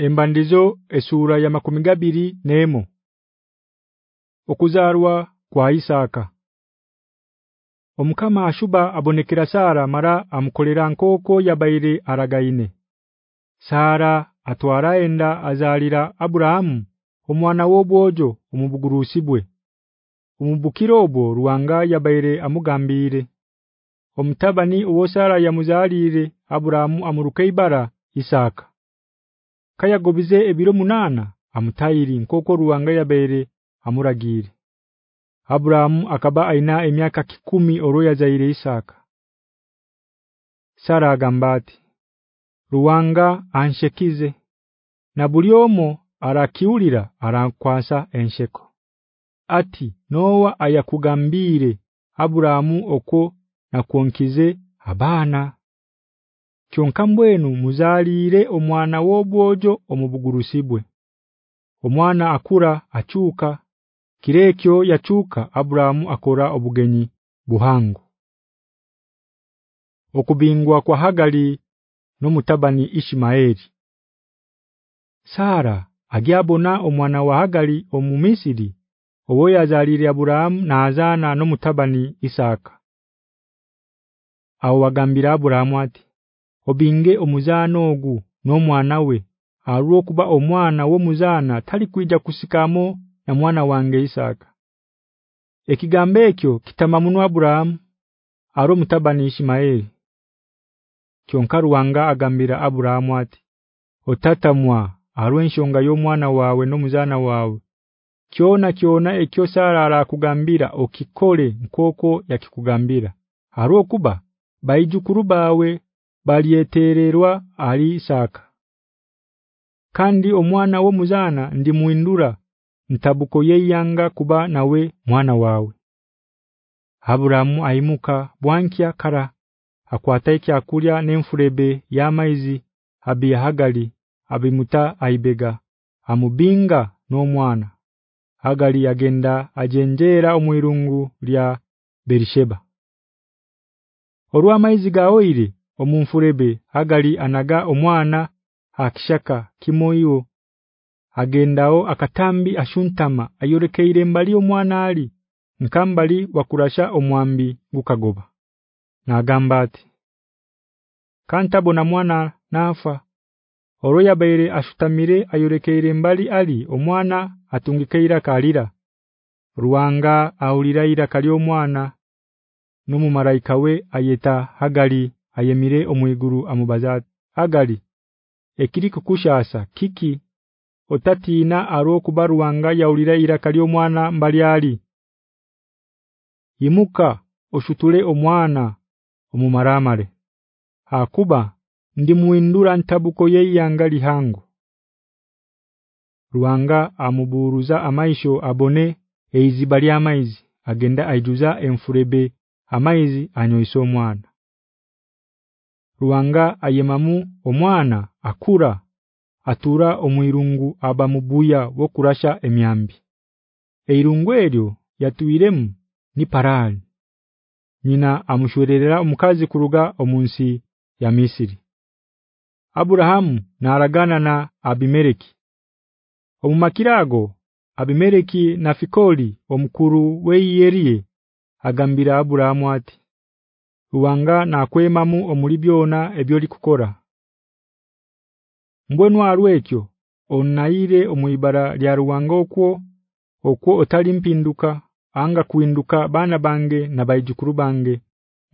Embandizo esura ya makumi gabiri nemo Okuzarwa kwa Isaka Omkama ashuba abonekira Sara mara amukolera nkoko yabaire aragaine Sara atwara enda azalira Abraham omwana w'obwojo omubugurusibwe Omubukirobo ruanga yabaire amugambire Omtabani uwo Sara yamuzalire Abraham amurukeibara Isaka kayagobize ebiro munana amutayiri nkoko ruwanga yabere amuragire Abraham akaba aina emyaka kikumi oroya zaire Isaka Sara agambati ruwanga anshekize na buliomo arakiulira arankwasa ensheko ati Noa ayakugambire Abrahamu oko kuonkize abana kyonka mbwenu muzalire omwana wobwojo omubugurusibwe omwana akura achuka kirekyo yachuka Abrahamu akora obugenyi buhangu okubingwa kwa Hagali no mutabani Ishimaeli Sara agyabona omwana wa Hagali omumisiri obo yazalire Abraham na azana no mutabani Isaka Awagambira wagambira Abraham ati obinge omuzaano ogu no mwanawe aruo kuba omwana wo muzaana tali kuija kusikamo na mwana wange Isaka ekigambe ekyo kitamamunwa Abraham aro mutabani Ishmael kyonkaruwanga agambira Abraham ati otatamwa aruo enshonga yo mwana wawe no muzaana wawe kyona kyona ekyo sarara kugambira okikole nkoko yakikugambira aruo kuba bayijukuru bawe balietererwa ali Isaka kandi omwana wo muzana ndi muindura ntabuko yeyanga kuba nawe mwana wawe Abraham aimuka bwankya kara akwata ekyakulya ya y'amaizi abiyahagali abimuta aibega amubinga n'omwana agali yagenda ajenjera omwirungu lya Berisheba Olwa maizi gaoire omunfurebe agali anaga omwana akishaka kimoyo agendao akatambi ashuntama ayorekeire mbali omwana ali nkambali wakurasha omwambi gukagoba nagambate kanta bona mwana nafa oroya bayire ashutamire ayorekeire mbali ali omwana atungikeira kalira ruwanga aulira ira kali omwana numu malaika we ayeta hagali ayemire omwiguru amubaza agali ekiri kukushasa kiki otatiina aro kubaruwanga yaulira irakali omwana mbaliali yimuka oshutule omwana omumaramare akuba ndi muindura ntabuko yeyangali hangu ruwanga amuburuza amaisho abone eizibali amaizi agenda aijuza enfurebe amaizi anyoisa omwana ruwanga ayemamu omwana akura atura omwirungu aba mubuya wokurasha emyambi eirungu eryo yatuiremu ni parali nyina amushwererera omukazi kuruga omunsi ya Misiri Aburahamu naragana na Abimeleki Omumakirago Abimeleki na Fikoli omukuru weyerie agambira Aburahamu ati ruwanga nakwemamu omulibyona ebyoli kukora mbwenu arwekyo onnaire omuyibara lya ruwanga okwo okwo otali mpinduka anga kuinduka bana bange na bayijukuru bange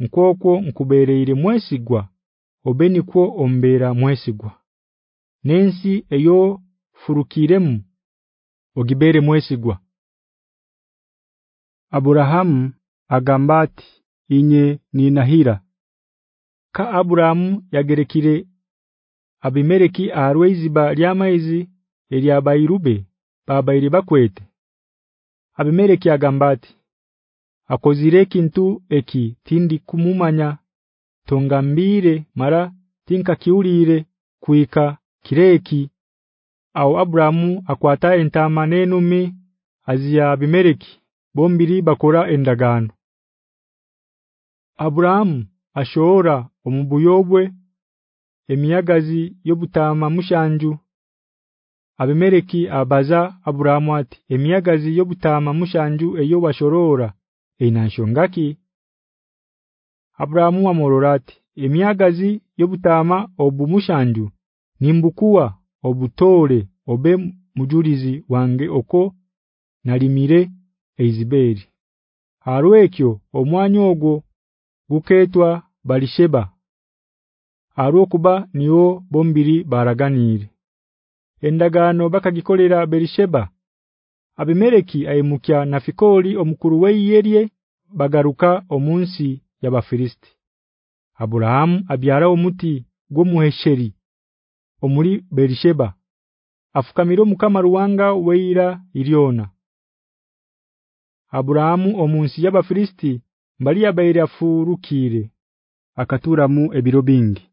nkwokwo nkubereere mwesigwa obeni kwo ombera mwesigwa nensi eyo furukiremu ogibere mwesigwa Aburahamu agambati inye ni Nahira ka Abraham yagerekire Abimereki arweiziba lyamaizi elyabairube baba bakwete Abimereki agambati akozire kintu eki tindi kumumanya tongambire mara tinka kiulire kuika kireki au Abraham akwata entama n'enumi azia Abimereki bombiri bakora endagano Abraham ashora omubuyobwe emiyagazi yobutama mushanju Abimereki abaza Abraham ati emiyagazi yobutama mushanju eyo bashorora einanshongaki Abraham amororate emiyagazi yobutama obumushanju nimbukuwa obutore obe mujulizi wange oko nalimire Ezibeli Harwekyo omwanyogo guketwa Balisheba Arokuba niwo bombiri baraganire endagano bakagikolera Berisheba Abimeleki ayimukya na Fikoli omukuru weyerie bagaruka omunsi yabafilisti Abraham abyara omuti gumuhesheri omuli Berisheba afukamiro mukama ruwanga weira iliona Abrahamu omunsi yabafilisti mbali ya furukire akaturamu ebiro bingi